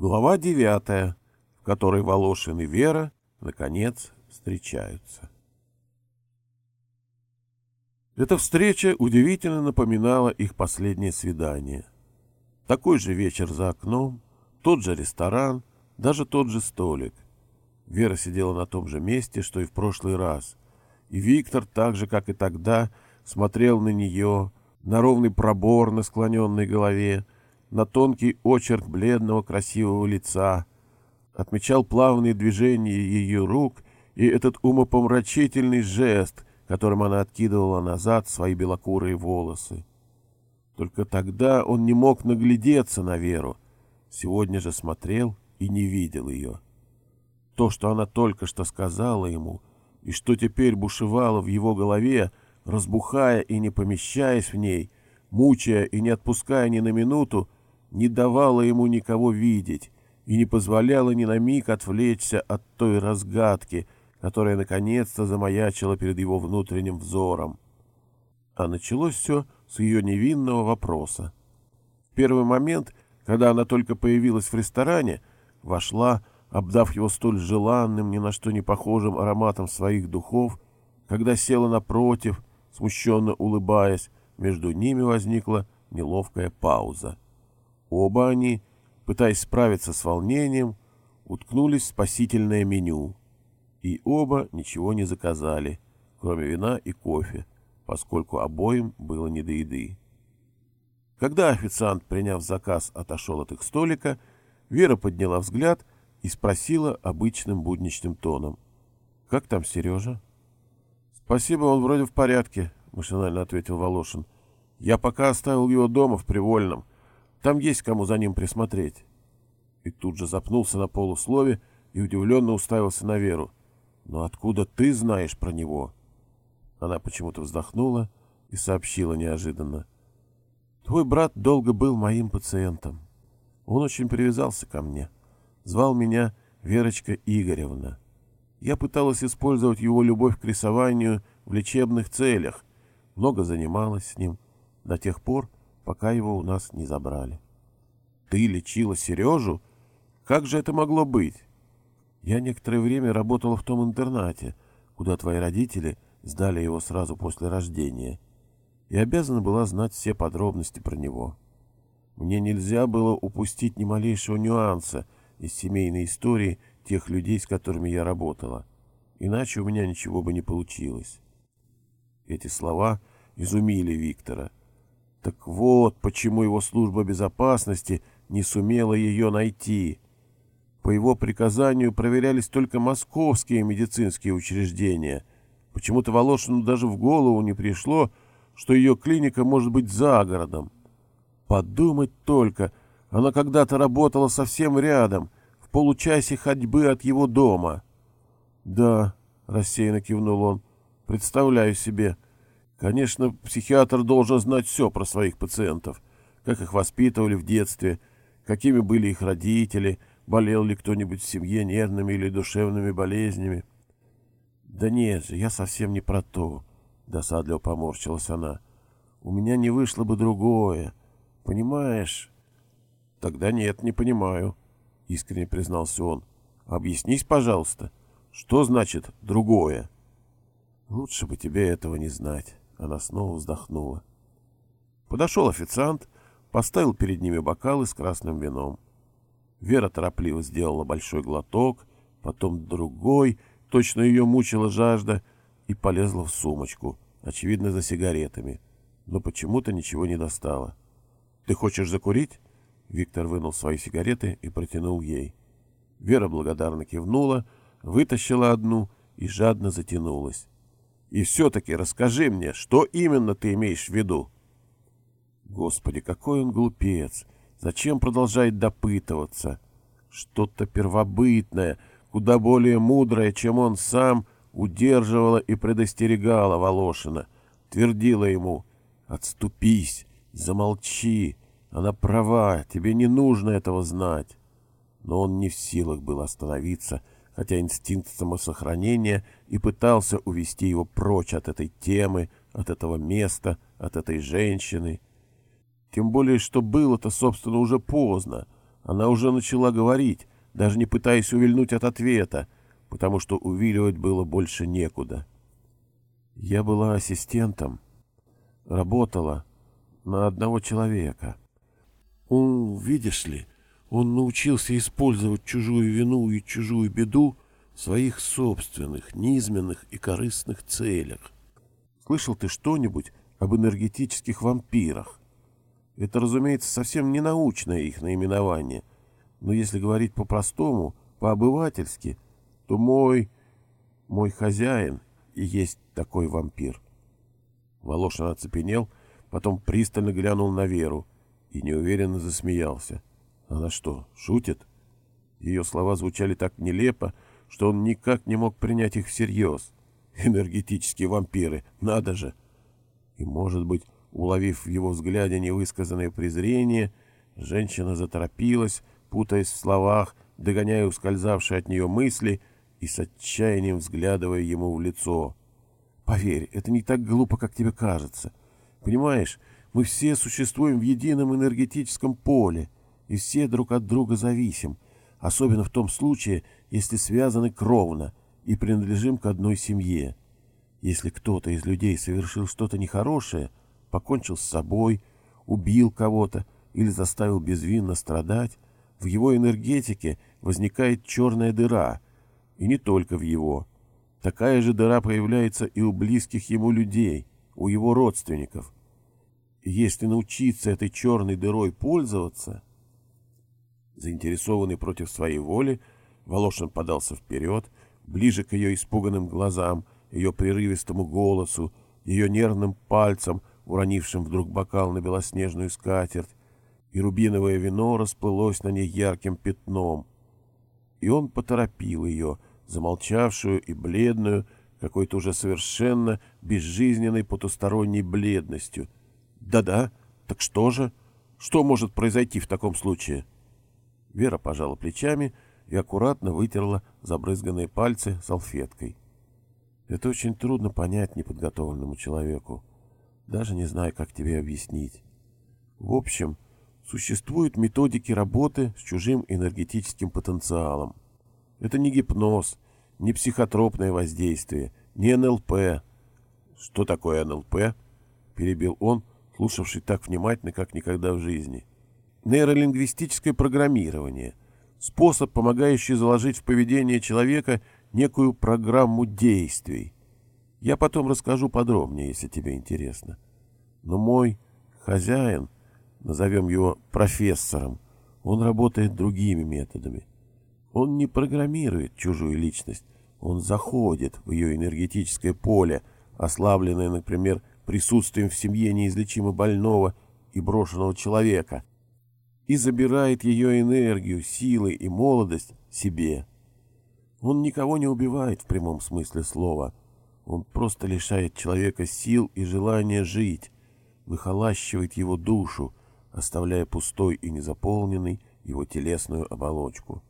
Глава девятая, в которой Волошин и Вера, наконец, встречаются. Эта встреча удивительно напоминала их последнее свидание. Такой же вечер за окном, тот же ресторан, даже тот же столик. Вера сидела на том же месте, что и в прошлый раз. И Виктор, так же, как и тогда, смотрел на нее, на ровный пробор на склоненной голове, на тонкий очерк бледного красивого лица, отмечал плавные движения ее рук и этот умопомрачительный жест, которым она откидывала назад свои белокурые волосы. Только тогда он не мог наглядеться на Веру, сегодня же смотрел и не видел ее. То, что она только что сказала ему, и что теперь бушевало в его голове, разбухая и не помещаясь в ней, мучая и не отпуская ни на минуту, не давала ему никого видеть и не позволяла ни на миг отвлечься от той разгадки, которая наконец-то замаячила перед его внутренним взором. А началось все с ее невинного вопроса. В первый момент, когда она только появилась в ресторане, вошла, обдав его столь желанным, ни на что не похожим ароматом своих духов, когда села напротив, смущенно улыбаясь, между ними возникла неловкая пауза. Оба они, пытаясь справиться с волнением, уткнулись в спасительное меню. И оба ничего не заказали, кроме вина и кофе, поскольку обоим было не до еды. Когда официант, приняв заказ, отошел от их столика, Вера подняла взгляд и спросила обычным будничным тоном. «Как там Сережа?» «Спасибо, он вроде в порядке», — машинально ответил Волошин. «Я пока оставил его дома в Привольном. Там есть кому за ним присмотреть. И тут же запнулся на полуслове и удивленно уставился на Веру. «Но откуда ты знаешь про него?» Она почему-то вздохнула и сообщила неожиданно. «Твой брат долго был моим пациентом. Он очень привязался ко мне. Звал меня Верочка Игоревна. Я пыталась использовать его любовь к рисованию в лечебных целях, много занималась с ним, до тех пор, пока его у нас не забрали. Ты лечила Сережу? Как же это могло быть? Я некоторое время работала в том интернате, куда твои родители сдали его сразу после рождения, и обязана была знать все подробности про него. Мне нельзя было упустить ни малейшего нюанса из семейной истории тех людей, с которыми я работала, иначе у меня ничего бы не получилось. Эти слова изумили Виктора — так вот, почему его служба безопасности не сумела ее найти. По его приказанию проверялись только московские медицинские учреждения. Почему-то Волошину даже в голову не пришло, что ее клиника может быть за городом. Подумать только, она когда-то работала совсем рядом, в получасе ходьбы от его дома. — Да, — рассеянно кивнул он, — представляю себе — Конечно, психиатр должен знать все про своих пациентов, как их воспитывали в детстве, какими были их родители, болел ли кто-нибудь в семье нервными или душевными болезнями. «Да нет же, я совсем не про то», — досадливо поморщилась она. «У меня не вышло бы другое. Понимаешь?» «Тогда нет, не понимаю», — искренне признался он. «Объяснись, пожалуйста, что значит «другое»?» «Лучше бы тебе этого не знать». Она снова вздохнула. Подошел официант, поставил перед ними бокалы с красным вином. Вера торопливо сделала большой глоток, потом другой, точно ее мучила жажда, и полезла в сумочку, очевидно, за сигаретами, но почему-то ничего не достала. «Ты хочешь закурить?» Виктор вынул свои сигареты и протянул ей. Вера благодарно кивнула, вытащила одну и жадно затянулась. И все-таки расскажи мне, что именно ты имеешь в виду? Господи, какой он глупец! Зачем продолжает допытываться? Что-то первобытное, куда более мудрое, чем он сам, удерживала и предостерегала Волошина, твердила ему «Отступись, замолчи, она права, тебе не нужно этого знать». Но он не в силах был остановиться, хотя инстинкт самосохранения и пытался увести его прочь от этой темы, от этого места, от этой женщины. Тем более, что было-то, собственно, уже поздно. Она уже начала говорить, даже не пытаясь увильнуть от ответа, потому что увиливать было больше некуда. Я была ассистентом, работала на одного человека. Он, видишь ли, он научился использовать чужую вину и чужую беду в своих собственных, низменных и корыстных целях. Слышал ты что-нибудь об энергетических вампирах? Это, разумеется, совсем не научное их наименование, но если говорить по-простому, по-обывательски, то мой, мой хозяин и есть такой вампир. Волошин оцепенел, потом пристально глянул на Веру и неуверенно засмеялся. Она что, шутит? Ее слова звучали так нелепо, что он никак не мог принять их всерьез. Энергетические вампиры, надо же! И, может быть, уловив в его взгляде невысказанное презрение, женщина заторопилась, путаясь в словах, догоняя ускользавшие от нее мысли и с отчаянием взглядывая ему в лицо. «Поверь, это не так глупо, как тебе кажется. Понимаешь, мы все существуем в едином энергетическом поле, и все друг от друга зависим, особенно в том случае, если связаны кровно и принадлежим к одной семье. Если кто-то из людей совершил что-то нехорошее, покончил с собой, убил кого-то или заставил безвинно страдать, в его энергетике возникает черная дыра, и не только в его. Такая же дыра появляется и у близких ему людей, у его родственников. И если научиться этой черной дырой пользоваться... Заинтересованный против своей воли, Волошин подался вперед, ближе к ее испуганным глазам, ее прерывистому голосу, ее нервным пальцем, уронившим вдруг бокал на белоснежную скатерть, и рубиновое вино расплылось на ней ярким пятном. И он поторопил ее, замолчавшую и бледную, какой-то уже совершенно безжизненной потусторонней бледностью. «Да-да, так что же? Что может произойти в таком случае?» Вера пожала плечами и аккуратно вытерла забрызганные пальцы салфеткой. «Это очень трудно понять неподготовленному человеку. Даже не знаю, как тебе объяснить. В общем, — Существуют методики работы с чужим энергетическим потенциалом. Это не гипноз, не психотропное воздействие, не НЛП. Что такое НЛП? Перебил он, слушавший так внимательно, как никогда в жизни. Нейролингвистическое программирование. Способ, помогающий заложить в поведение человека некую программу действий. Я потом расскажу подробнее, если тебе интересно. Но мой хозяин — назовем его профессором, он работает другими методами. Он не программирует чужую личность, он заходит в ее энергетическое поле, ослабленное, например, присутствием в семье неизлечимо больного и брошенного человека, и забирает ее энергию, силы и молодость себе. Он никого не убивает в прямом смысле слова. Он просто лишает человека сил и желания жить, выхолащивает его душу, оставляя пустой и незаполненной его телесную оболочку.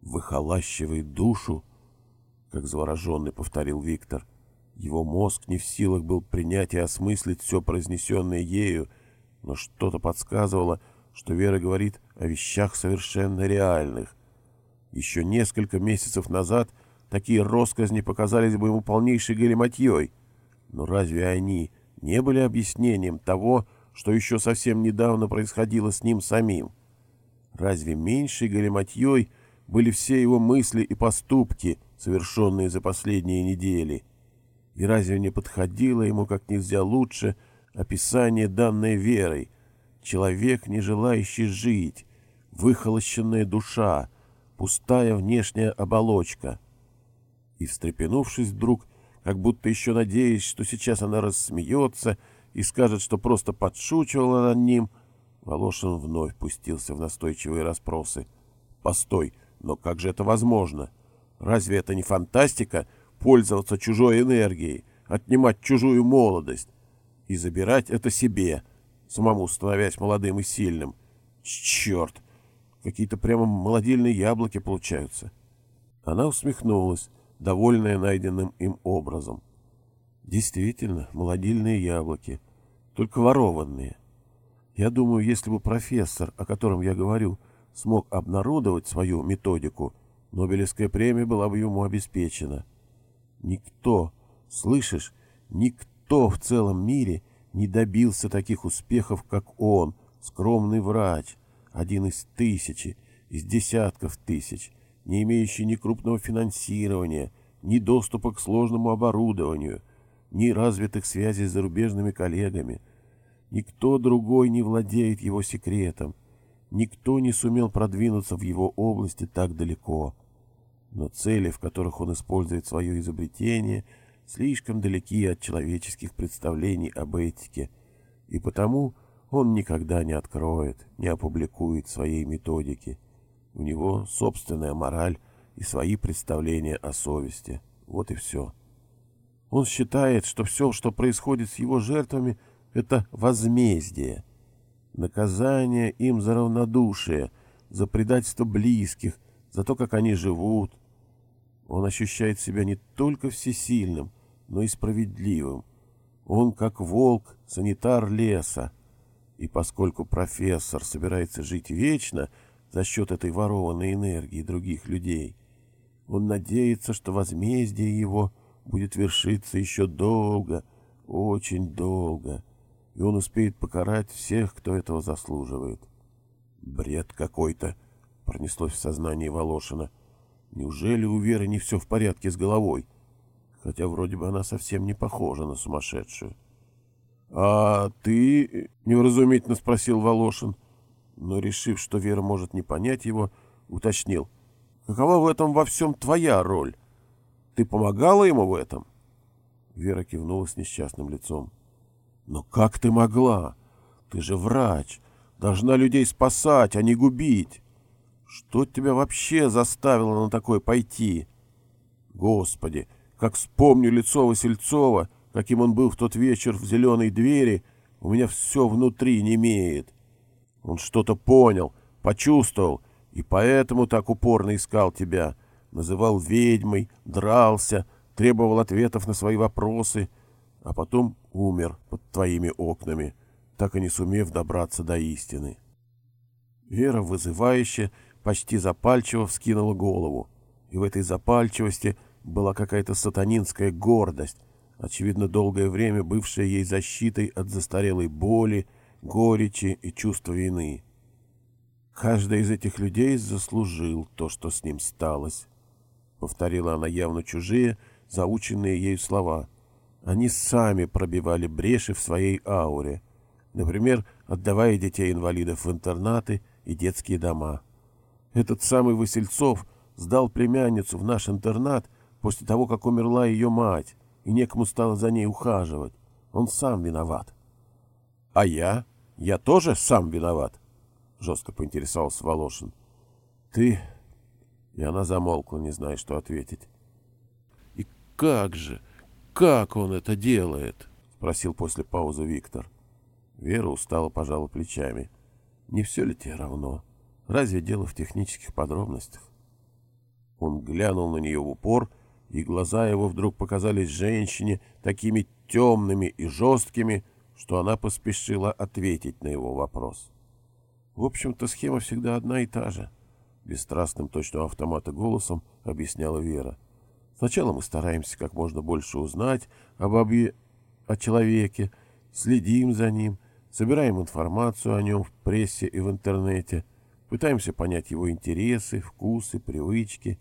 «Выхолащивает душу?» — как завороженный повторил Виктор. Его мозг не в силах был принять и осмыслить все произнесенное ею, но что-то подсказывало, что Вера говорит о вещах совершенно реальных. Еще несколько месяцев назад такие росказни показались бы ему полнейшей галиматьей. Но разве они не были объяснением того, что еще совсем недавно происходило с ним самим. Разве меньшей галиматьей были все его мысли и поступки, совершенные за последние недели? И разве не подходило ему как нельзя лучше описание данной верой? Человек, не желающий жить, выхолощенная душа, пустая внешняя оболочка. И, встрепенувшись вдруг, как будто еще надеясь, что сейчас она рассмеется, — и скажет, что просто подшучивала над ним, Волошин вновь пустился в настойчивые расспросы. «Постой, но как же это возможно? Разве это не фантастика пользоваться чужой энергией, отнимать чужую молодость и забирать это себе, самому становясь молодым и сильным? Черт! Какие-то прямо молодильные яблоки получаются!» Она усмехнулась, довольная найденным им образом. Действительно, молодильные яблоки только ворованные. Я думаю, если бы профессор, о котором я говорю, смог обнародовать свою методику, Нобелевская премия была бы ему обеспечена. Никто, слышишь, никто в целом мире не добился таких успехов, как он, скромный врач, один из тысячи, из десятков тысяч, не имеющий ни крупного финансирования, ни доступа к сложному оборудованию, ни развитых связей с зарубежными коллегами. Никто другой не владеет его секретом. Никто не сумел продвинуться в его области так далеко. Но цели, в которых он использует свое изобретение, слишком далеки от человеческих представлений об этике, и потому он никогда не откроет, не опубликует своей методики. У него собственная мораль и свои представления о совести. Вот и все. Он считает, что все, что происходит с его жертвами, это возмездие. Наказание им за равнодушие, за предательство близких, за то, как они живут. Он ощущает себя не только всесильным, но и справедливым. Он, как волк, санитар леса. И поскольку профессор собирается жить вечно за счет этой ворованной энергии других людей, он надеется, что возмездие его будет вершиться еще долго, очень долго, и он успеет покарать всех, кто этого заслуживает. Бред какой-то, пронеслось в сознании Волошина. Неужели у Веры не все в порядке с головой? Хотя вроде бы она совсем не похожа на сумасшедшую. — А ты... — невразумительно спросил Волошин, но, решив, что Вера может не понять его, уточнил. — Какова в этом во всем твоя роль? Ты помогала ему в этом? Вера кивнула с несчастным лицом. — Но как ты могла? Ты же врач. Должна людей спасать, а не губить. Что тебя вообще заставило на такое пойти? Господи, как вспомню лицо Васильцова, каким он был в тот вечер в зеленой двери, у меня все внутри немеет. Он что-то понял, почувствовал, и поэтому так упорно искал тебя. Называл ведьмой, дрался, требовал ответов на свои вопросы, а потом умер под твоими окнами, так и не сумев добраться до истины. Вера вызывающе почти запальчиво вскинула голову, и в этой запальчивости была какая-то сатанинская гордость, очевидно, долгое время бывшая ей защитой от застарелой боли, горечи и чувства вины. Каждый из этих людей заслужил то, что с ним сталось. Повторила она явно чужие, заученные ею слова. Они сами пробивали бреши в своей ауре, например, отдавая детей-инвалидов в интернаты и детские дома. Этот самый Васильцов сдал племянницу в наш интернат после того, как умерла ее мать, и некому стало за ней ухаживать. Он сам виноват. — А я? Я тоже сам виноват? — жестко поинтересовался Волошин. — Ты... И она замолкла, не зная, что ответить. — И как же? Как он это делает? — спросил после паузы Виктор. Вера устало пожала плечами. — Не все ли тебе равно? — Разве дело в технических подробностях? Он глянул на нее в упор, и глаза его вдруг показались женщине такими темными и жесткими, что она поспешила ответить на его вопрос. В общем-то, схема всегда одна и та же. Бесстрастным точно автомата голосом объясняла Вера. Сначала мы стараемся как можно больше узнать об объ... о человеке, следим за ним, собираем информацию о нем в прессе и в интернете — пытаемся понять его интересы, вкусы, привычки.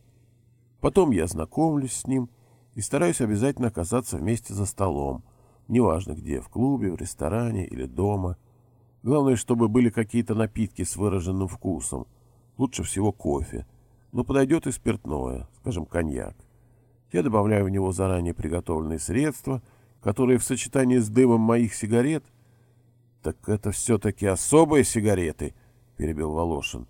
Потом я знакомлюсь с ним и стараюсь обязательно оказаться вместе за столом, неважно где, в клубе, в ресторане или дома. Главное, чтобы были какие-то напитки с выраженным вкусом, лучше всего кофе, но подойдет и спиртное, скажем, коньяк. Я добавляю в него заранее приготовленные средства, которые в сочетании с дымом моих сигарет... Так это все-таки особые сигареты —— перебил Волошин.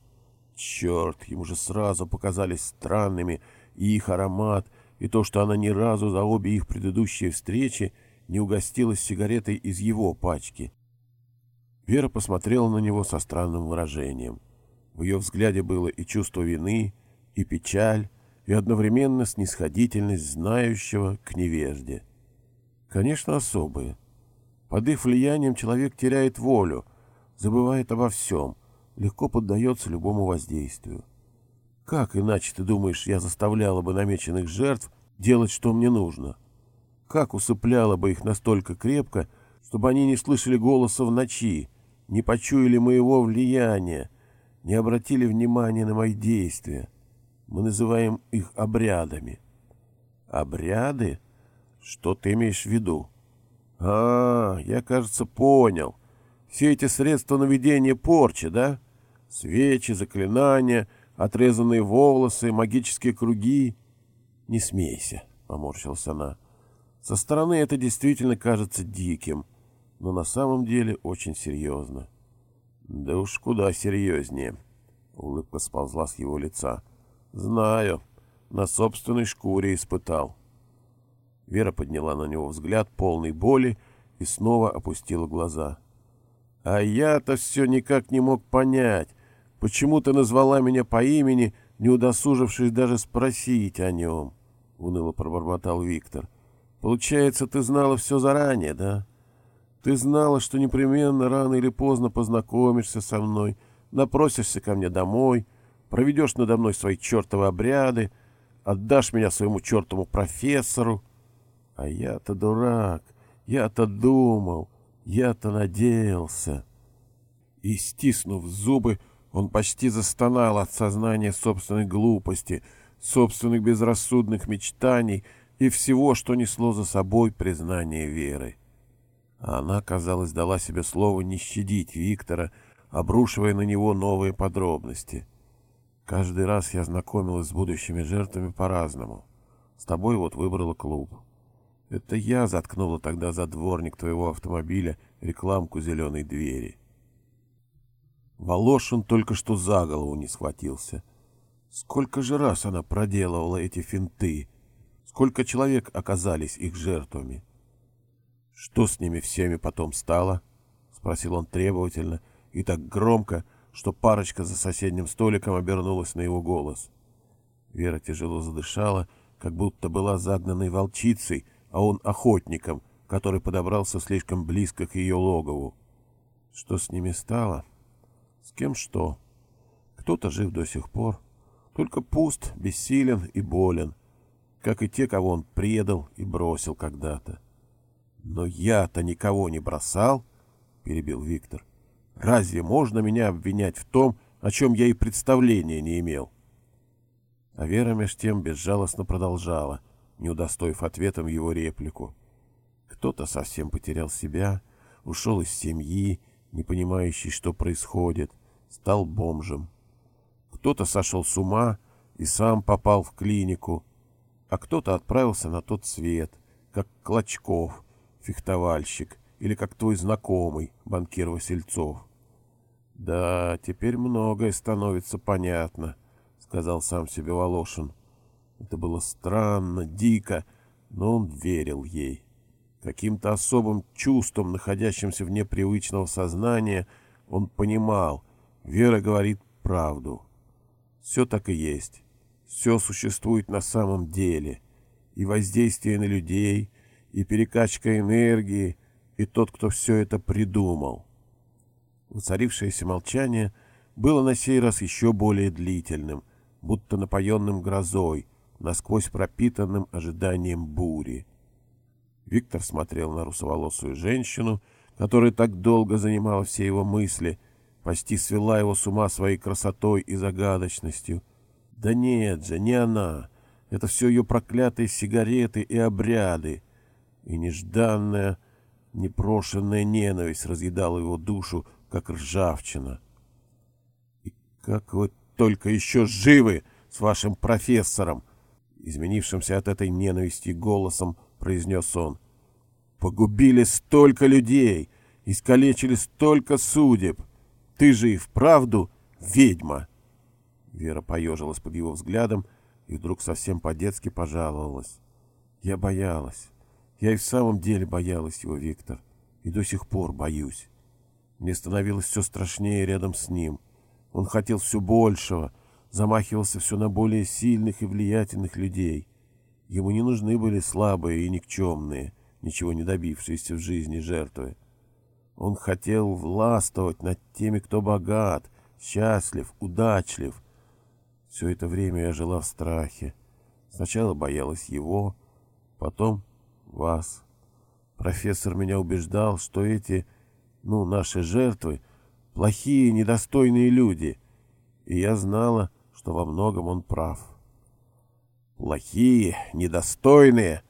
Черт, ему же сразу показались странными и их аромат, и то, что она ни разу за обе их предыдущие встречи не угостилась сигаретой из его пачки. Вера посмотрела на него со странным выражением. В ее взгляде было и чувство вины, и печаль, и одновременно снисходительность знающего к невежде. Конечно, особые. Под их влиянием человек теряет волю, забывает обо всем — легко поддается любому воздействию. Как иначе, ты думаешь, я заставляла бы намеченных жертв делать, что мне нужно? Как усыпляла бы их настолько крепко, чтобы они не слышали голоса в ночи, не почуяли моего влияния, не обратили внимания на мои действия? Мы называем их обрядами. Обряды? Что ты имеешь в виду? А, я, кажется, понял. Все эти средства наведения порчи, да? Свечи, заклинания, отрезанные волосы, магические круги. Не смейся, поморщилась она. Со стороны это действительно кажется диким, но на самом деле очень серьезно. Да уж куда серьезнее. Улыбка сползла с его лица. Знаю, на собственной шкуре испытал. Вера подняла на него взгляд полный боли и снова опустила глаза. «А я-то все никак не мог понять, почему ты назвала меня по имени, не удосужившись даже спросить о нем?» — уныло пробормотал Виктор. «Получается, ты знала все заранее, да? Ты знала, что непременно рано или поздно познакомишься со мной, напросишься ко мне домой, проведешь надо мной свои чертовы обряды, отдашь меня своему чертову профессору, а я-то дурак, я-то думал, я-то надеялся. И, стиснув зубы, он почти застонал от сознания собственной глупости, собственных безрассудных мечтаний и всего, что несло за собой признание веры. А она, казалось, дала себе слово не щадить Виктора, обрушивая на него новые подробности. Каждый раз я знакомилась с будущими жертвами по-разному. С тобой вот выбрала клуб. Это я заткнула тогда за дворник твоего автомобиля рекламку зеленой двери. Волошин только что за голову не схватился. Сколько же раз она проделывала эти финты? Сколько человек оказались их жертвами? Что с ними всеми потом стало? Спросил он требовательно и так громко, что парочка за соседним столиком обернулась на его голос. Вера тяжело задышала, как будто была загнанной волчицей — а он охотником, который подобрался слишком близко к ее логову. Что с ними стало? С кем что? Кто-то жив до сих пор, только пуст, бессилен и болен, как и те, кого он предал и бросил когда-то. «Но я-то никого не бросал», — перебил Виктор. «Разве можно меня обвинять в том, о чем я и представления не имел?» А Вера меж тем безжалостно продолжала, не удостоив ответом его реплику. Кто-то совсем потерял себя, ушел из семьи, не понимающий, что происходит, стал бомжем. Кто-то сошел с ума и сам попал в клинику, а кто-то отправился на тот свет, как Клочков, фехтовальщик, или как твой знакомый, банкир Васильцов. «Да, теперь многое становится понятно», — сказал сам себе Волошин. Это было странно, дико, но он верил ей. Каким-то особым чувством, находящимся вне привычного сознания, он понимал, Вера говорит правду. Все так и есть. Все существует на самом деле. И воздействие на людей, и перекачка энергии, и тот, кто все это придумал. Воцарившееся молчание было на сей раз еще более длительным, будто напоенным грозой, насквозь пропитанным ожиданием бури. Виктор смотрел на русоволосую женщину, которая так долго занимала все его мысли, почти свела его с ума своей красотой и загадочностью. Да нет же, не она. Это все ее проклятые сигареты и обряды. И нежданная, непрошенная ненависть разъедала его душу, как ржавчина. «И как вы только еще живы с вашим профессором!» изменившимся от этой ненависти голосом, произнес он. «Погубили столько людей, искалечили столько судеб. Ты же и вправду ведьма!» Вера поежилась под его взглядом и вдруг совсем по-детски пожаловалась. «Я боялась. Я и в самом деле боялась его, Виктор, и до сих пор боюсь. Мне становилось все страшнее рядом с ним. Он хотел все большего — замахивался все на более сильных и влиятельных людей. Ему не нужны были слабые и никчемные, ничего не добившиеся в жизни жертвы. Он хотел властвовать над теми, кто богат, счастлив, удачлив. Все это время я жила в страхе. Сначала боялась его, потом вас. Профессор меня убеждал, что эти, ну, наши жертвы, плохие, недостойные люди. И я знала, что во многом он прав. «Плохие, недостойные»,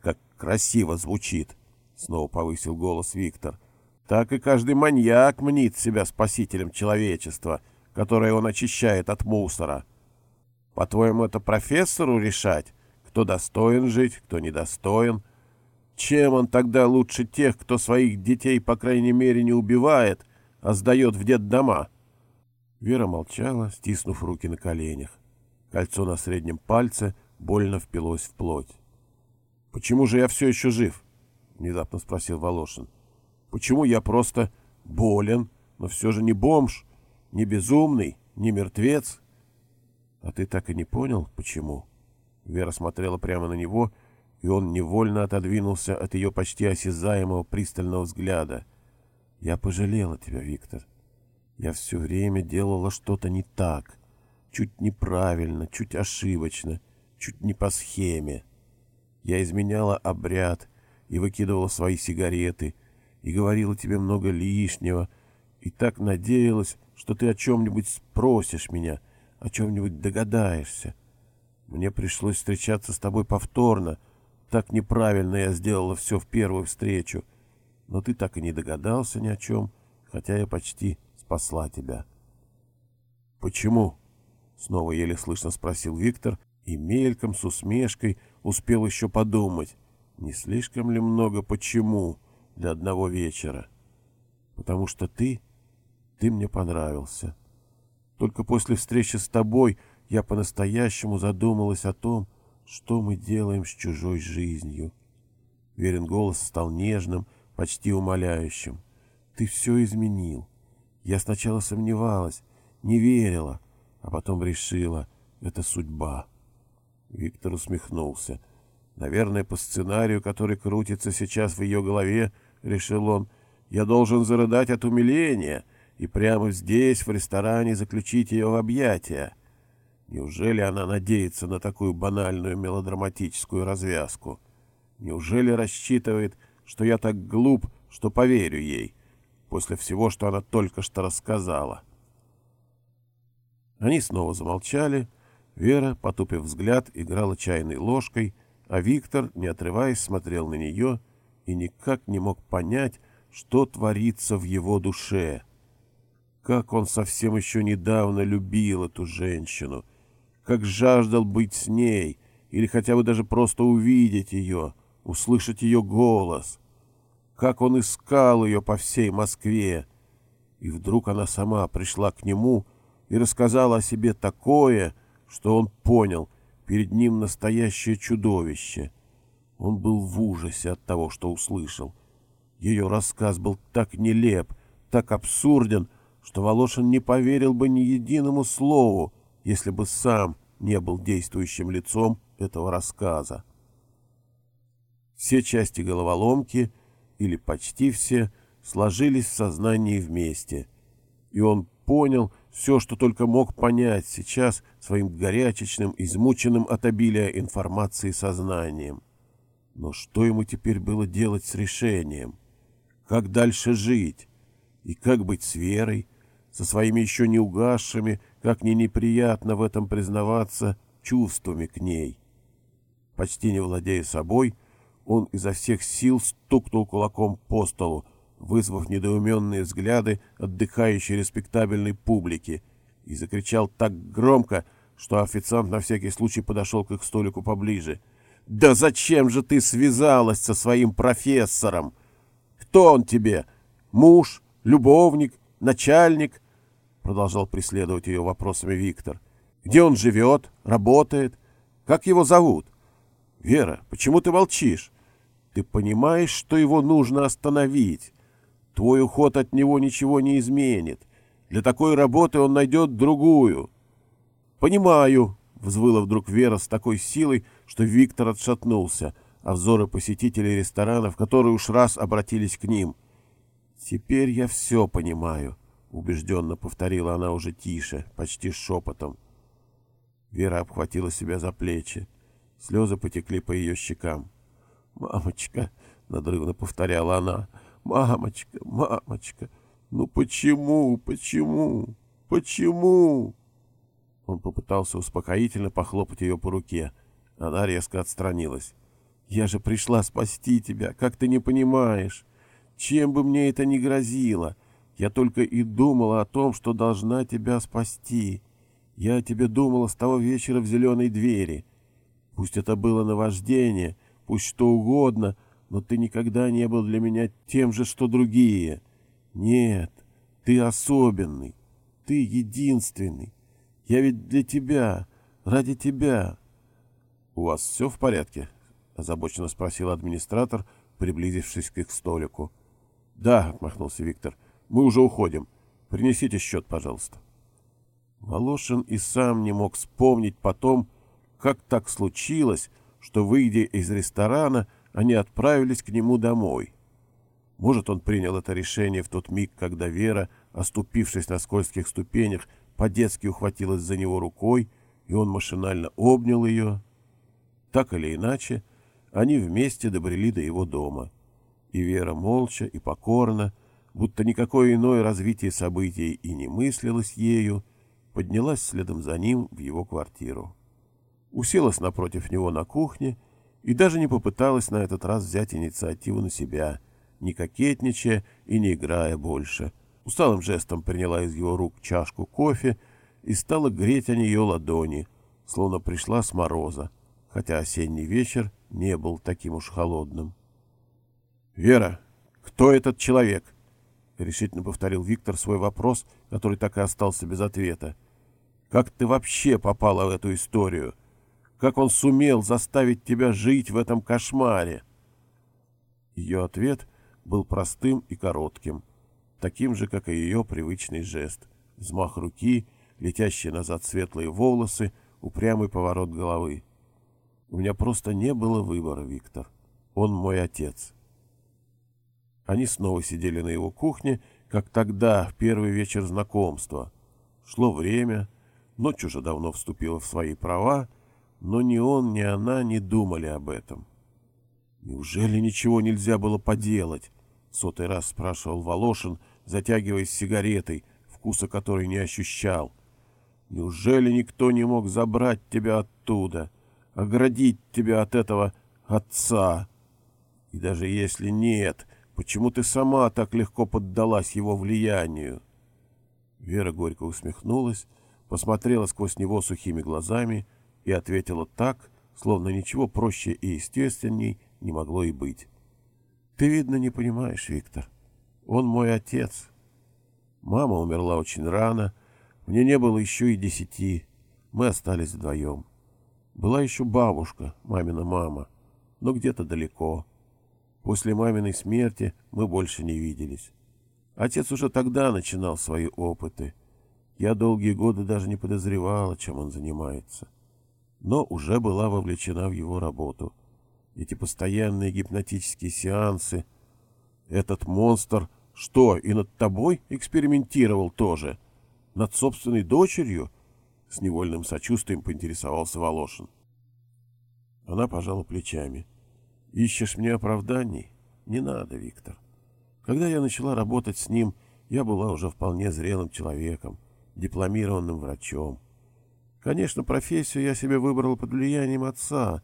как красиво звучит, — снова повысил голос Виктор. Так и каждый маньяк мнит себя спасителем человечества, которое он очищает от мусора. По-твоему, это профессору решать, кто достоин жить, кто недостоин? Чем он тогда лучше тех, кто своих детей, по крайней мере, не убивает, а сдает в детдома? Вера молчала, стиснув руки на коленях. Кольцо на среднем пальце больно впилось в плоть. «Почему же я все еще жив?» — внезапно спросил Волошин. «Почему я просто болен, но все же не бомж, не безумный, не мертвец?» «А ты так и не понял, почему?» Вера смотрела прямо на него, и он невольно отодвинулся от ее почти осязаемого пристального взгляда. «Я пожалела тебя, Виктор. Я все время делала что-то не так, чуть неправильно, чуть ошибочно, чуть не по схеме. Я изменяла обряд и выкидывала свои сигареты, и говорила тебе много лишнего, и так надеялась, что ты о чем-нибудь спросишь меня, о чем-нибудь догадаешься. Мне пришлось встречаться с тобой повторно. Так неправильно я сделала все в первую встречу. Но ты так и не догадался ни о чем, хотя я почти спасла тебя. — Почему? — снова еле слышно спросил Виктор, и мельком с усмешкой успел еще подумать, не слишком ли много почему для одного вечера. Потому что ты, ты мне понравился. Только после встречи с тобой я по-настоящему задумалась о том, что мы делаем с чужой жизнью. Верен голос стал нежным, почти умоляющим. Ты все изменил. Я сначала сомневалась, не верила, а потом решила — это судьба. Виктор усмехнулся. Наверное, по сценарию, который крутится сейчас в ее голове, решил он, я должен зарыдать от умиления и прямо здесь, в ресторане, заключить ее в объятия. Неужели она надеется на такую банальную мелодраматическую развязку? Неужели рассчитывает, что я так глуп, что поверю ей, после всего, что она только что рассказала? Они снова замолчали, — Вера, потупив взгляд, играла чайной ложкой, а Виктор, не отрываясь, смотрел на нее и никак не мог понять, что творится в его душе. Как он совсем еще недавно любил эту женщину, как жаждал быть с ней или хотя бы даже просто увидеть ее, услышать ее голос. Как он искал ее по всей Москве. И вдруг она сама пришла к нему и рассказала о себе такое, что он понял, перед ним настоящее чудовище. Он был в ужасе от того, что услышал. Ее рассказ был так нелеп, так абсурден, что Волошин не поверил бы ни единому слову, если бы сам не был действующим лицом этого рассказа. Все части головоломки, или почти все, сложились в сознании вместе, и он понял, все, что только мог понять сейчас своим горячечным, измученным от обилия информации сознанием. Но что ему теперь было делать с решением? Как дальше жить? И как быть с Верой, со своими еще не угасшими, как ни неприятно в этом признаваться, чувствами к ней? Почти не владея собой, он изо всех сил стукнул кулаком по столу, вызвав недоуменные взгляды отдыхающей респектабельной публики, и закричал так громко, что официант на всякий случай подошел к их столику поближе. «Да зачем же ты связалась со своим профессором? Кто он тебе? Муж? Любовник? Начальник?» Продолжал преследовать ее вопросами Виктор. «Где он живет? Работает? Как его зовут? Вера, почему ты молчишь? Ты понимаешь, что его нужно остановить?» Твой уход от него ничего не изменит. Для такой работы он найдет другую. Понимаю, взвыла вдруг Вера с такой силой, что Виктор отшатнулся, а взоры посетителей ресторанов, которые уж раз обратились к ним. Теперь я все понимаю, убежденно повторила она уже тише, почти шепотом. Вера обхватила себя за плечи. Слезы потекли по ее щекам. «Мамочка!» — надрывно повторяла она. «Мамочка! Мамочка! Ну почему? Почему? Почему?» Он попытался успокоительно похлопать ее по руке. Она резко отстранилась. «Я же пришла спасти тебя, как ты не понимаешь? Чем бы мне это ни грозило, я только и думала о том, что должна тебя спасти. Я о тебе думала с того вечера в зеленой двери. Пусть это было наваждение, пусть что угодно, но ты никогда не был для меня тем же, что другие. Нет, ты особенный, ты единственный. Я ведь для тебя, ради тебя. — У вас все в порядке? — озабоченно спросил администратор, приблизившись к их столику. — Да, — отмахнулся Виктор, — мы уже уходим. Принесите счет, пожалуйста. Волошин и сам не мог вспомнить потом, как так случилось, что, выйдя из ресторана, они отправились к нему домой. Может, он принял это решение в тот миг, когда Вера, оступившись на скользких ступенях, по-детски ухватилась за него рукой, и он машинально обнял ее. Так или иначе, они вместе добрели до его дома. И Вера молча и покорно, будто никакое иное развитие событий и не мыслилось ею, поднялась следом за ним в его квартиру. Уселась напротив него на кухне и даже не попыталась на этот раз взять инициативу на себя, не кокетничая и не играя больше. Усталым жестом приняла из его рук чашку кофе и стала греть о нее ладони, словно пришла с мороза, хотя осенний вечер не был таким уж холодным. «Вера, кто этот человек?» — решительно повторил Виктор свой вопрос, который так и остался без ответа. «Как ты вообще попала в эту историю? Как он сумел заставить тебя жить в этом кошмаре?» Ее ответ был простым и коротким, таким же, как и ее привычный жест. Взмах руки, летящие назад светлые волосы, упрямый поворот головы. «У меня просто не было выбора, Виктор. Он мой отец». Они снова сидели на его кухне, как тогда, в первый вечер знакомства. Шло время, ночь уже давно вступила в свои права, но ни он, ни она не думали об этом. «Неужели ничего нельзя было поделать?» — сотый раз спрашивал Волошин, затягиваясь сигаретой, вкуса которой не ощущал. «Неужели никто не мог забрать тебя оттуда, оградить тебя от этого отца? И даже если нет, Почему ты сама так легко поддалась его влиянию?» Вера горько усмехнулась, посмотрела сквозь него сухими глазами и ответила так, словно ничего проще и естественней не могло и быть. «Ты, видно, не понимаешь, Виктор. Он мой отец. Мама умерла очень рано, мне не было еще и десяти. Мы остались вдвоем. Была еще бабушка, мамина мама, но где-то далеко. После маминой смерти мы больше не виделись. Отец уже тогда начинал свои опыты. Я долгие годы даже не подозревала, чем он занимается. Но уже была вовлечена в его работу. Эти постоянные гипнотические сеансы. Этот монстр что, и над тобой экспериментировал тоже? Над собственной дочерью? С невольным сочувствием поинтересовался Волошин. Она пожала плечами. — Ищешь мне оправданий? Не надо, Виктор. Когда я начала работать с ним, я была уже вполне зрелым человеком, дипломированным врачом. Конечно, профессию я себе выбрала под влиянием отца.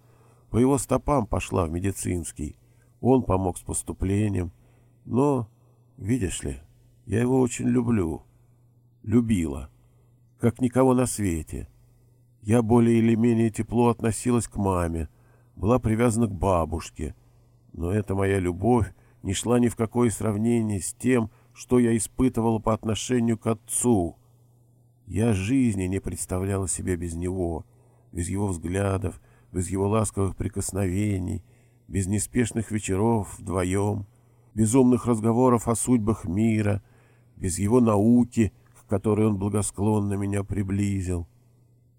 По его стопам пошла в медицинский. Он помог с поступлением. Но, видишь ли, я его очень люблю. Любила. Как никого на свете. Я более или менее тепло относилась к маме, была привязана к бабушке, но эта моя любовь не шла ни в какое сравнение с тем, что я испытывала по отношению к отцу. Я жизни не представляла себе без него, без его взглядов, без его ласковых прикосновений, без неспешных вечеров вдвоем, без умных разговоров о судьбах мира, без его науки, к которой он благосклонно меня приблизил.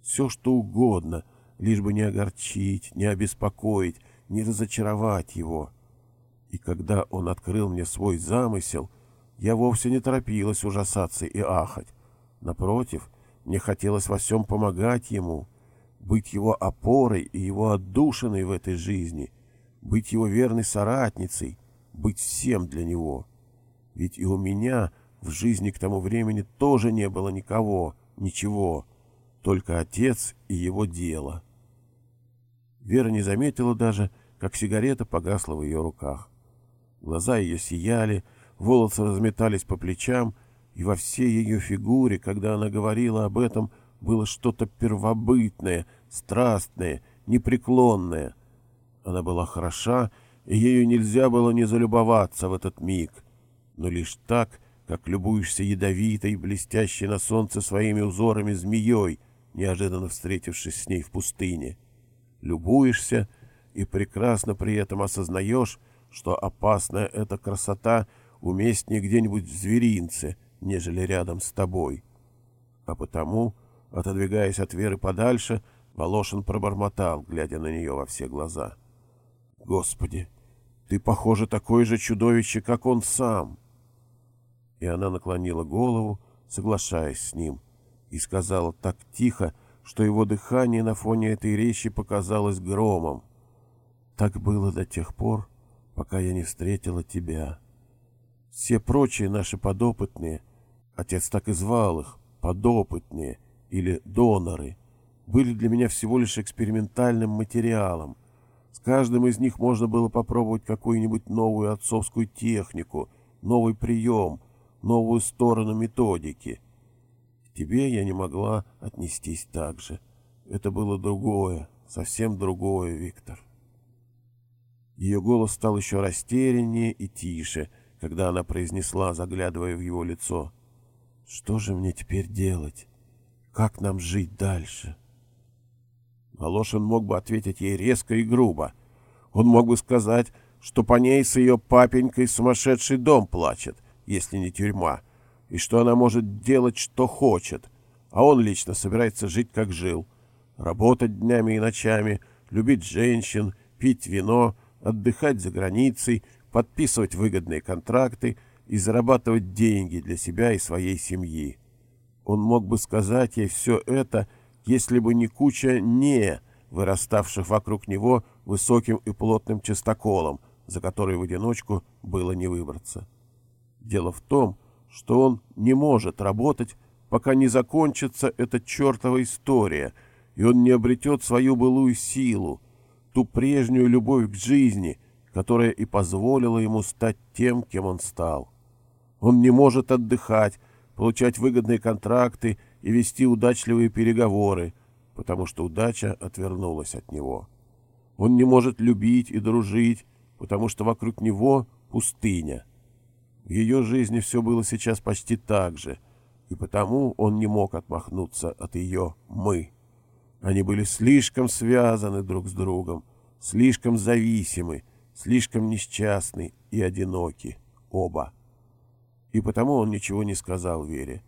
Все, что угодно — лишь бы не огорчить, не обеспокоить, не разочаровать его. И когда он открыл мне свой замысел, я вовсе не торопилась ужасаться и ахать. Напротив, мне хотелось во всем помогать ему, быть его опорой и его отдушиной в этой жизни, быть его верной соратницей, быть всем для него. Ведь и у меня в жизни к тому времени тоже не было никого, ничего, только отец и его дело. Вера не заметила даже, как сигарета погасла в ее руках. Глаза ее сияли, волосы разметались по плечам, и во всей ее фигуре, когда она говорила об этом, было что-то первобытное, страстное, непреклонное. Она была хороша, и ею нельзя было не залюбоваться в этот миг, но лишь так, как любуешься ядовитой, блестящей на солнце своими узорами змеей, неожиданно встретившись с ней в пустыне. Любуешься и прекрасно при этом осознаешь, что опасная эта красота уместнее где-нибудь в зверинце, нежели рядом с тобой. А потому, отодвигаясь от Веры подальше, Волошин пробормотал, глядя на нее во все глаза. «Господи, ты, похоже, такое же чудовище, как он сам!» И она наклонила голову, соглашаясь с ним, и сказала так тихо, что его дыхание на фоне этой речи показалось громом. «Так было до тех пор, пока я не встретила тебя. Все прочие наши подопытные, отец так и звал их, подопытные или доноры, были для меня всего лишь экспериментальным материалом. С каждым из них можно было попробовать какую-нибудь новую отцовскую технику, новый прием, новую сторону методики. К тебе я не могла отнестись так же. Это было другое, совсем другое, Виктор. Ее голос стал еще растеряннее и тише, когда она произнесла, заглядывая в его лицо. «Что же мне теперь делать? Как нам жить дальше?» Волошин мог бы ответить ей резко и грубо. Он мог бы сказать, что по ней с ее папенькой сумасшедший дом плачет, если не тюрьма, и что она может делать, что хочет, а он лично собирается жить, как жил, работать днями и ночами, любить женщин, пить вино — отдыхать за границей, подписывать выгодные контракты и зарабатывать деньги для себя и своей семьи. Он мог бы сказать ей все это, если бы не куча «не», выраставших вокруг него высоким и плотным частоколом, за который в одиночку было не выбраться. Дело в том, что он не может работать, пока не закончится эта чертова история, и он не обретет свою былую силу, ту прежнюю любовь к жизни, которая и позволила ему стать тем, кем он стал. Он не может отдыхать, получать выгодные контракты и вести удачливые переговоры, потому что удача отвернулась от него. Он не может любить и дружить, потому что вокруг него пустыня. В ее жизни все было сейчас почти так же, и потому он не мог отмахнуться от ее «мы». Они были слишком связаны друг с другом, слишком зависимы, слишком несчастны и одиноки, оба. И потому он ничего не сказал Вере.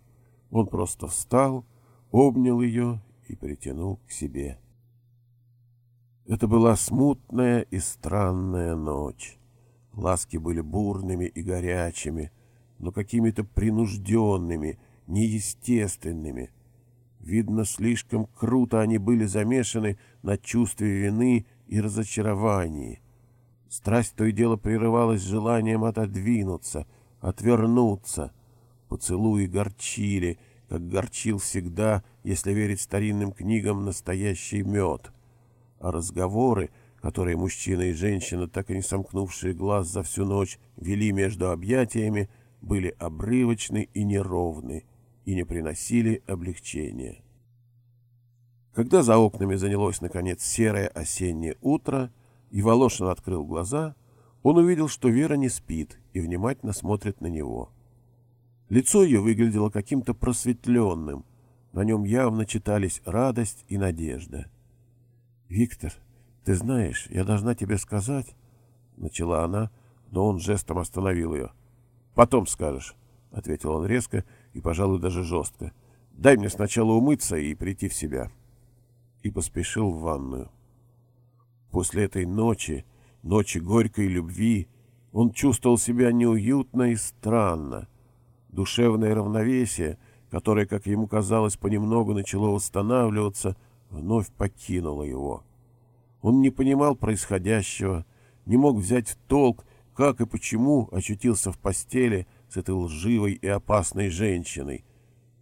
Он просто встал, обнял ее и притянул к себе. Это была смутная и странная ночь. Ласки были бурными и горячими, но какими-то принужденными, неестественными — Видно, слишком круто они были замешаны на чувстве вины и разочаровании. Страсть то и дело прерывалась желанием отодвинуться, отвернуться. Поцелуи горчили, как горчил всегда, если верить старинным книгам, настоящий мед. А разговоры, которые мужчина и женщина, так и не сомкнувшие глаз за всю ночь, вели между объятиями, были обрывочны и неровны и не приносили облегчения. Когда за окнами занялось, наконец, серое осеннее утро, и Волошин открыл глаза, он увидел, что Вера не спит и внимательно смотрит на него. Лицо ее выглядело каким-то просветленным, на нем явно читались радость и надежда. «Виктор, ты знаешь, я должна тебе сказать...» — начала она, но он жестом остановил ее. «Потом скажешь», — ответил он резко и, пожалуй, даже жестко. «Дай мне сначала умыться и прийти в себя». И поспешил в ванную. После этой ночи, ночи горькой любви, он чувствовал себя неуютно и странно. Душевное равновесие, которое, как ему казалось, понемногу начало восстанавливаться, вновь покинуло его. Он не понимал происходящего, не мог взять в толк, как и почему очутился в постели с этой лживой и опасной женщиной.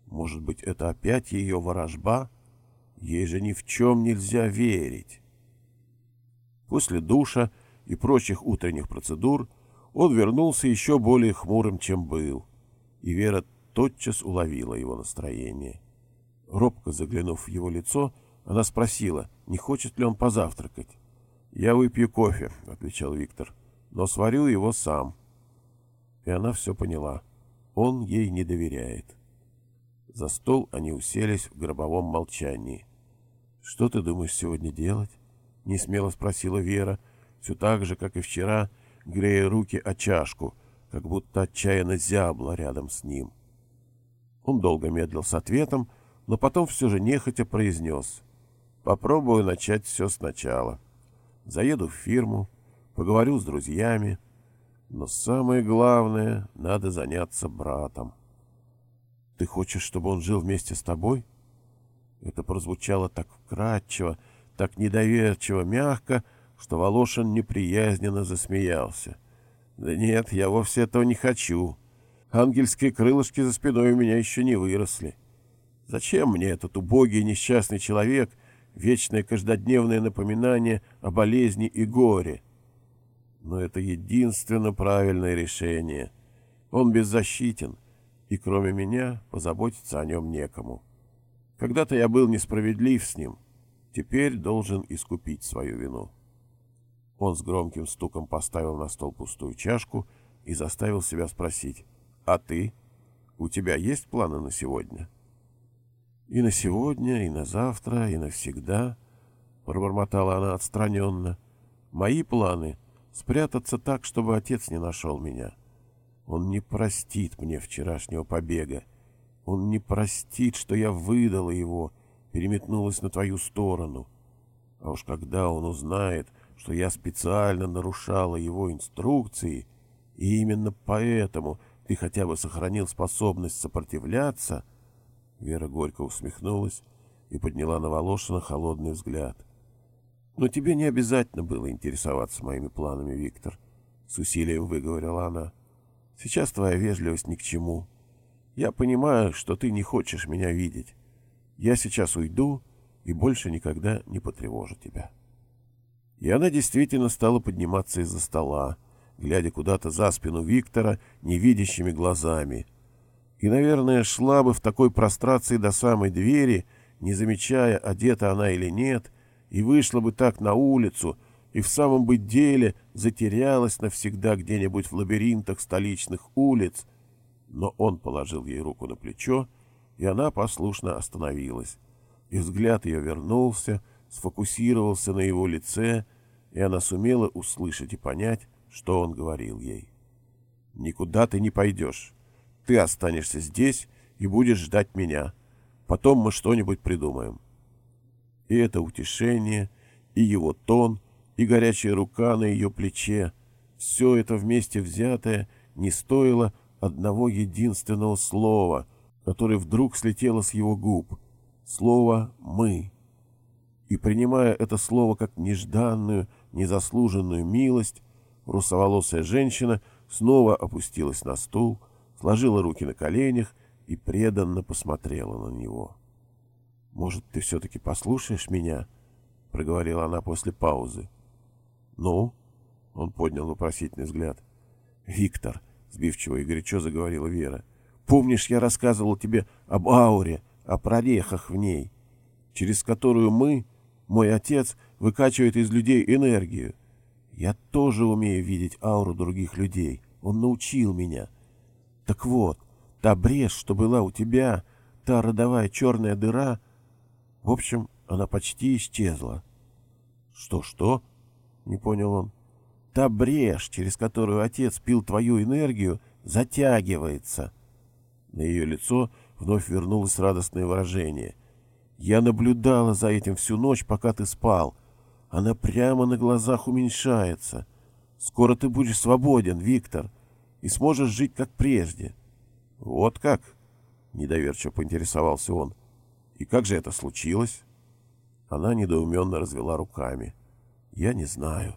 Может быть, это опять ее ворожба? Ей же ни в чем нельзя верить. После душа и прочих утренних процедур он вернулся еще более хмурым, чем был, и Вера тотчас уловила его настроение. Робко заглянув в его лицо, она спросила, не хочет ли он позавтракать. «Я выпью кофе», — отвечал Виктор, — «но сварю его сам». И она все поняла. Он ей не доверяет. За стол они уселись в гробовом молчании. «Что ты думаешь сегодня делать?» — несмело спросила Вера, все так же, как и вчера, грея руки о чашку, как будто отчаянно зябла рядом с ним. Он долго медлил с ответом, но потом все же нехотя произнес. «Попробую начать все сначала. Заеду в фирму, поговорю с друзьями, но самое главное — надо заняться братом». «Ты хочешь, чтобы он жил вместе с тобой?» Это прозвучало так вкрадчиво, так недоверчиво, мягко, что Волошин неприязненно засмеялся. «Да нет, я вовсе этого не хочу. Ангельские крылышки за спиной у меня еще не выросли. Зачем мне этот убогий несчастный человек, вечное каждодневное напоминание о болезни и горе? Но это единственно правильное решение. Он беззащитен, и кроме меня позаботиться о нем некому. Когда-то я был несправедлив с ним, теперь должен искупить свою вину». Он с громким стуком поставил на стол пустую чашку и заставил себя спросить, «А ты? У тебя есть планы на сегодня?» «И на сегодня, и на завтра, и навсегда», — пробормотала она отстраненно. «Мои планы — спрятаться так, чтобы отец не нашел меня. Он не простит мне вчерашнего побега. Он не простит, что я выдала его, переметнулась на твою сторону. А уж когда он узнает, что я специально нарушала его инструкции, и именно поэтому ты хотя бы сохранил способность сопротивляться, Вера горько усмехнулась и подняла на Волошина холодный взгляд. «Но тебе не обязательно было интересоваться моими планами, Виктор», — с усилием выговорила она. «Сейчас твоя вежливость ни к чему. Я понимаю, что ты не хочешь меня видеть. Я сейчас уйду и больше никогда не потревожу тебя». И она действительно стала подниматься из-за стола, глядя куда-то за спину Виктора невидящими глазами. И, наверное, шла бы в такой прострации до самой двери, не замечая, одета она или нет, и вышла бы так на улицу, и в самом бы деле затерялась навсегда где-нибудь в лабиринтах столичных улиц. Но он положил ей руку на плечо, и она послушно остановилась. И взгляд ее вернулся, сфокусировался на его лице, и она сумела услышать и понять, что он говорил ей. «Никуда ты не пойдешь. Ты останешься здесь и будешь ждать меня. Потом мы что-нибудь придумаем». И это утешение, и его тон, и горячая рука на ее плече — все это вместе взятое не стоило одного единственного слова, которое вдруг слетело с его губ. Слово «мы» и, принимая это слово как нежданную, незаслуженную милость, русоволосая женщина снова опустилась на стул, сложила руки на коленях и преданно посмотрела на него. «Может, ты все-таки послушаешь меня?» — проговорила она после паузы. «Ну?» — он поднял вопросительный взгляд. «Виктор», — сбивчиво и горячо заговорила Вера, — «помнишь, я рассказывал тебе об ауре, о прорехах в ней, через которую мы, мой отец выкачивает из людей энергию. Я тоже умею видеть ауру других людей. Он научил меня. Так вот, та брешь, что была у тебя, та родовая черная дыра... В общем, она почти исчезла. «Что-что?» — не понял он. «Та брешь, через которую отец пил твою энергию, затягивается». На ее лицо вновь вернулось радостное выражение — я наблюдала за этим всю ночь, пока ты спал. Она прямо на глазах уменьшается. Скоро ты будешь свободен, Виктор, и сможешь жить как прежде. Вот как? Недоверчиво поинтересовался он. И как же это случилось? Она недоуменно развела руками. Я не знаю.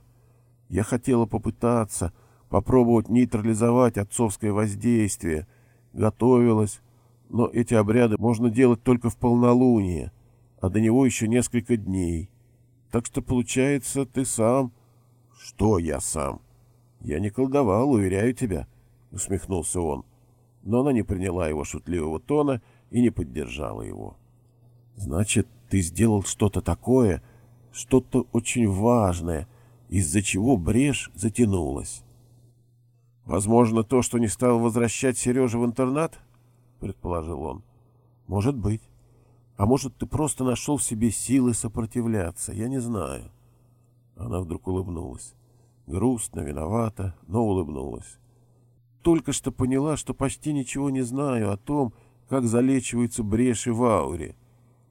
Я хотела попытаться, попробовать нейтрализовать отцовское воздействие. Готовилась. Но эти обряды можно делать только в полнолуние, а до него еще несколько дней. Так что, получается, ты сам... Что я сам? Я не колдовал, уверяю тебя, усмехнулся он. Но она не приняла его шутливого тона и не поддержала его. Значит, ты сделал что-то такое, что-то очень важное, из-за чего брешь затянулась. «Возможно, то, что не стал возвращать Сережу в интернат?» — предположил он. «Может быть. А может, ты просто нашел в себе силы сопротивляться, я не знаю». Она вдруг улыбнулась. Грустно, виновата, но улыбнулась. Только что поняла, что почти ничего не знаю о том, как залечиваются бреши в ауре.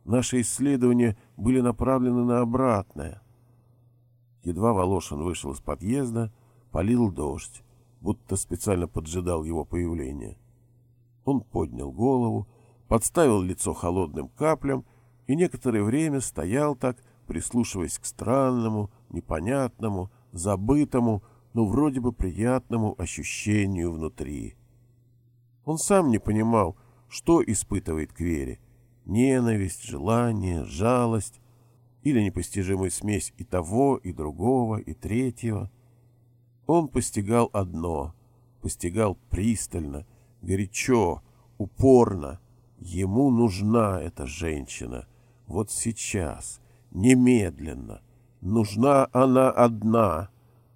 Наши исследования были направлены на обратное. Едва Волошин вышел из подъезда, полил дождь, будто специально поджидал его появление. Он поднял голову, подставил лицо холодным каплям и некоторое время стоял так, прислушиваясь к странному, непонятному, забытому, но вроде бы приятному ощущению внутри. Он сам не понимал, что испытывает к вере. Ненависть, желание, жалость или непостижимую смесь и того, и другого, и третьего. Он постигал одно, постигал пристально, горячо, упорно. Ему нужна эта женщина. Вот сейчас, немедленно. Нужна она одна,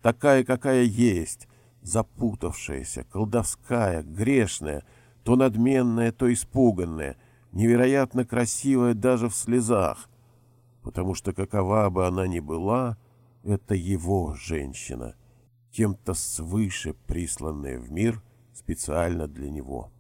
такая, какая есть, запутавшаяся, колдовская, грешная, то надменная, то испуганная, невероятно красивая даже в слезах, потому что какова бы она ни была, это его женщина, кем-то свыше присланная в мир специально для него.